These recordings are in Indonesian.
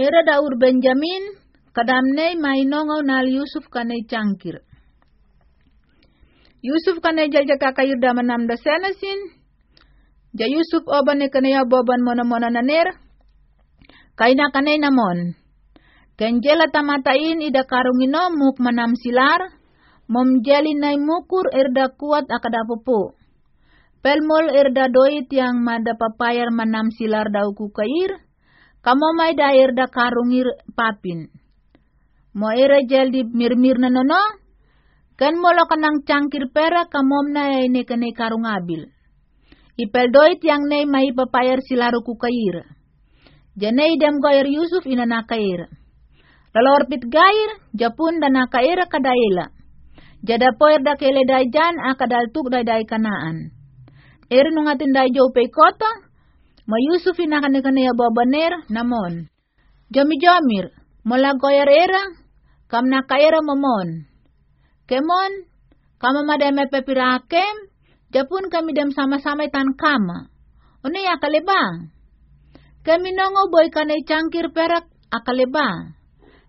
Era daur Benjamin, kadamnei mainongo nal Yusuf kanei cangkir. Yusuf kanei jalja kakayir damanam da senasin, ja Yusuf oban kanei boban mona mona naner, kaina kanei namon. Kenjela tamatain ida karungino muk manam silar, mom jeli nai mukur erda kuat akada popo. Pelmol erda doit yang mada papayar manam silar dauku kair, kamo mai da erda karungir papin. Mo era jeli mirmir nono, kan molo kanang cangkir pera kamom na ini kene karung abil. Ipel doit yang nei mai papayar silaruku kair. Janei dem goyer Yusuf ina nakair. Lalor pit gair, japun nakaira kadaila. Jada poer da kele jan akadal tuk dai kanaan. Eri nungatin dai jau kota, ma Yusuf ina kane kane ya babaner namon. Jami jamir, mola goyer era, kam nakaira momon. Kemon, kama madame pepira kem, japun kami dem sama-sama tan kama. One ya kalebang. Kami nongo boy kane cangkir perak akalebang.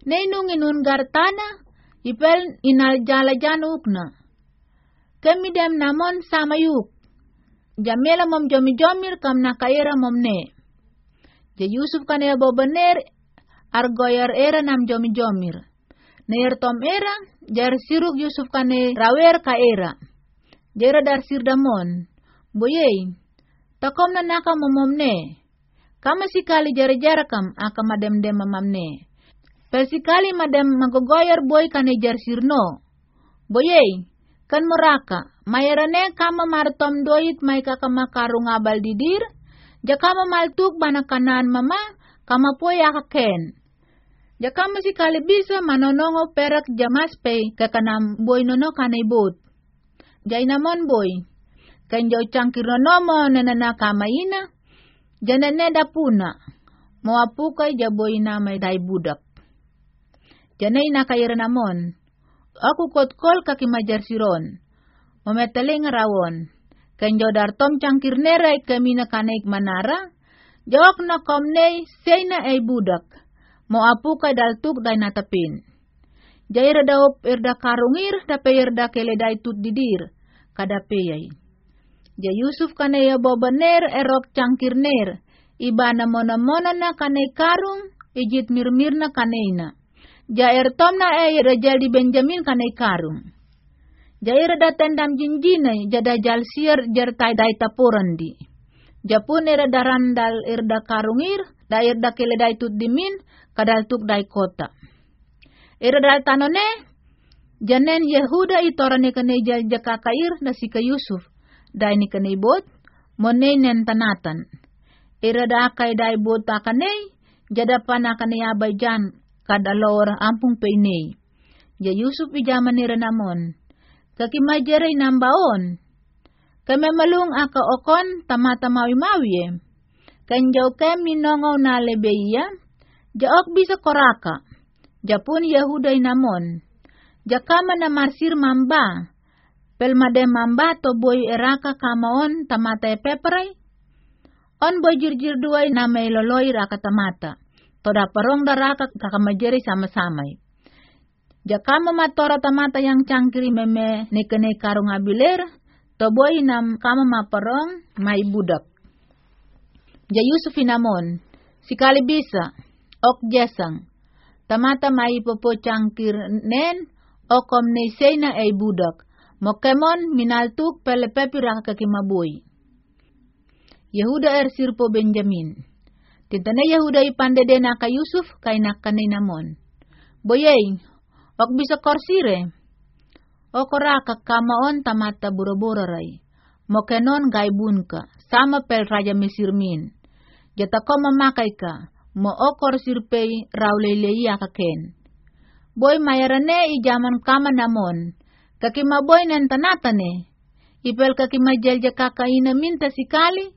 Nenung inun gartana, ipel inal jala janukna. Kami dem namon sama yuk. Jamela mom jomi jomir kam nakaira mom ne. Ja Yusuf kan ya bobener argoyar era nam jomi jomir. Neer tom era, jar siruk Yusuf kane rawer ka era. Jera dar sirdamon. Boyei, takom na naka momom ne. Kama sikali jara-jara kam aka madem dem mamam ne. Persikali madam magogoyer boy kanejar sirno. Boyei, kan meraka, mayarane kama martom doit may kakama karung abal didir, jakama maltuk bana kanan mama, kama po yakaken. Jakama si kali bisa manonongo perak jamas pe kakanam boy nono kanay bot. Jay namon boy, kan jaw cangkir nono nanana kama ina, janane da puna, moapukay jaboy na may day budak. Janay nakayara namon. Aku kotkol kaki majar siron. Mametaling rawon. Kanjo dartom cangkir neray kami na kanaik manara. Jawak na komney seyna ay budak. Mo apu kay daltuk day natapin. Jayra daop erda karungir dape erda keleday tut didir. Kadapeyay. Ja Yusuf kanaya bobaner erok cangkir ner. Iba na mona mona na kanay karung. Ijit mirmir na kanayna. Jair tomna e rejal di Benjamin kanai karung. Jair da tendam jinjina jada jal sier jer tai dai tapuran di. Japun era darandal irda karungir, da irda kele dai tut dimin, kadal tuk dai kota. Ira dal tanone, janen Yehuda itorane kane jal da sika Yusuf, dai ni kane bot, monei nen tanatan. Ira da akai dai bot akane, jada panakane abay jan kadalor ampung peinei. Ya Yusuf ijaman ni renamon. Kakimajeray nambaon. Kame malung aka okon tamatamawi mawi. Kanjaw kem minongaw na lebeya. Jaok bisa koraka. Japun Yahuday namon. Jakama na marsir mamba. Pelmade mamba to boy eraka kamaon tamata peperay. On boy jirjir duay na may loloy raka tamata toda parong daraka kakamajeri sama-samay. Jakama matora tamata yang cangkiri meme nekene karung abiler, toboy nam kama maparong may budak. Ja Yusuf inamon, sikali bisa, ok jesang, tamata may popo cangkir nen, okom neisay na ay budak, mokemon minaltuk pelepepi raka kakimaboy. Yehuda er sirpo Benjamin. Tintana Yahuda ipande de naka Yusuf kay namon. Boyay, ok bisa korsire. O koraka kamaon tamata burabura ray. Mokenon gaibun ka, sama pel raja Mesirmin. Jata ko mamakay ka, mo o korsirpey rauleleya ka ken. Boy mayarane ijaman kama namon, kakimaboy nan tanatane. Ipel kakimajelja kakaina minta sikali,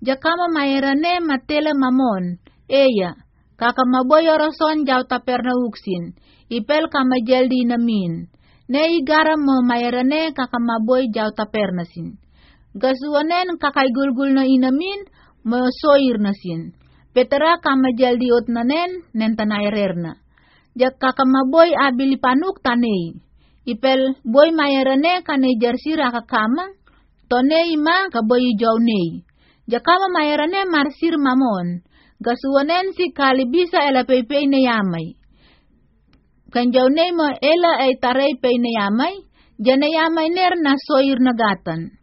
Jakama maerane matele mamon, eya, kaka maboy orason jaw taperna uksin, ipel kama jeldi namin, ne igara mo maerane kaka maboy jaw taperna sin. Gasuanen kakay gulgul na inamin, mo soir na sin. Petera kama jaldi ot nanen nen tanay rerna. Jak kakamaboy abili panuk tanei. Ipel boy mayarane kane jarsira kakama. Tonei ma kaboy jawnei. Jakama mayarane marsir mamon. Gasuwanen si kali bisa ela peipei ne yamay. Kanjawnei mo ela ay taray pei ne yamay. Jana yamay ner na soyir nagatan.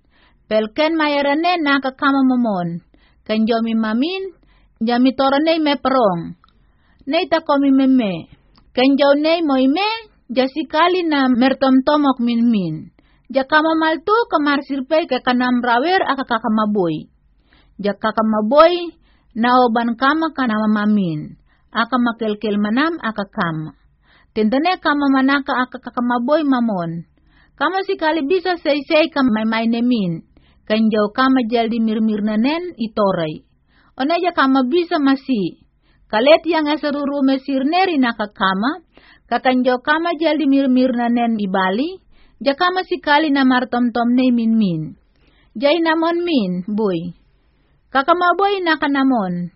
Pelken mayarane nakakama mamon. Kanjomi mamin jami nei me perong. Nei ta komi meme. Kenjau nei me, jasikali na mertom tomok min min. Jakama maltu kamar sirpei ke kanam rawer aka kakamaboy. Jakaka maboy na oban kama kanama mamin. Aka makelkel manam aka kama. Tendane kama manaka aka kakamaboy mamon. Kama sikali bisa sei-sei kam may nemin. Kanjau kama jaldi mir-mir nanen itoray oneja kama bisa masi. Kalet yang eseruru mesir neri nakakama, kakanjo kama jali mir-mir nen ibali, jakama sikali na martom-tom ne min min. Jai namon min, boy. Kakama boy nakanamon.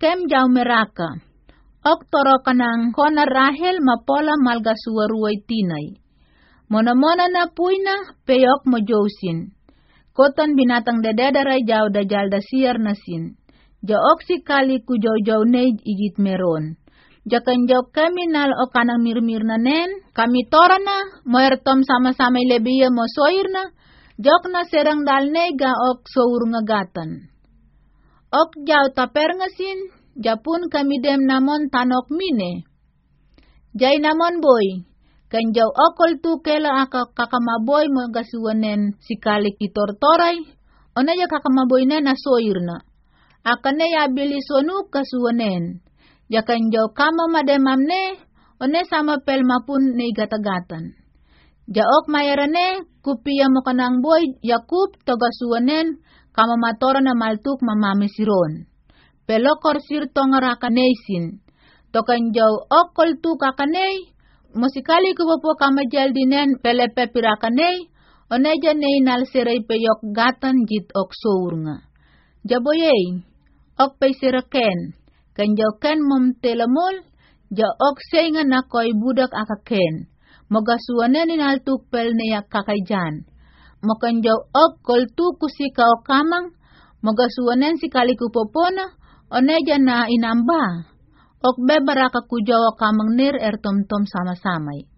Kem jau meraka. Ok toro kanang kona rahel mapola malga suwaruay tinay. Mona-mona na puina peyok mo josin. Kotan binatang dadadaray jau dajal da siar nasin jaok si kali ku jaw-jaw nej igit meron. Jakan jaw kami nal o kanang mirmir na nen, kami tora na, moertom sama-sama lebiya mo soir na, jok na serang dal ga ok sour nga gatan. Ok jaw taper nga sin, japun kami dem namon tanok mine. Jay namon boy, kan jaw okol tu kela aka kakamaboy mo gasuwanen kalik itortoray, o na kakamaboy na na soir na akane ya bili sonu kasuwanen. Yakan jaw kama mademamne, one sama pel mapun ne gatagatan. Jaok mayarane, kupiya mo kanang boy, Yakub togasuwanen, kama matora na maltuk mamamisiron. Pero korsir tongaraka nesin. Tokan jaw okol tu kakanay, musikali kubo kama dinen pelepe pirakanay, oneja nei nal peyok gatan jit ok sournga. Jaboyey, ok pay siraken, kan jaw ken mom telamol, ja ok koy budak akaken, mogasuanen in altukpel niya kakayjan. Mokan jaw ok koltu kusika o kamang, mogasuanen si kalikupopona, oneja na inamba. Ok bebaraka kujawa kamang nir ertom-tom sama-samay.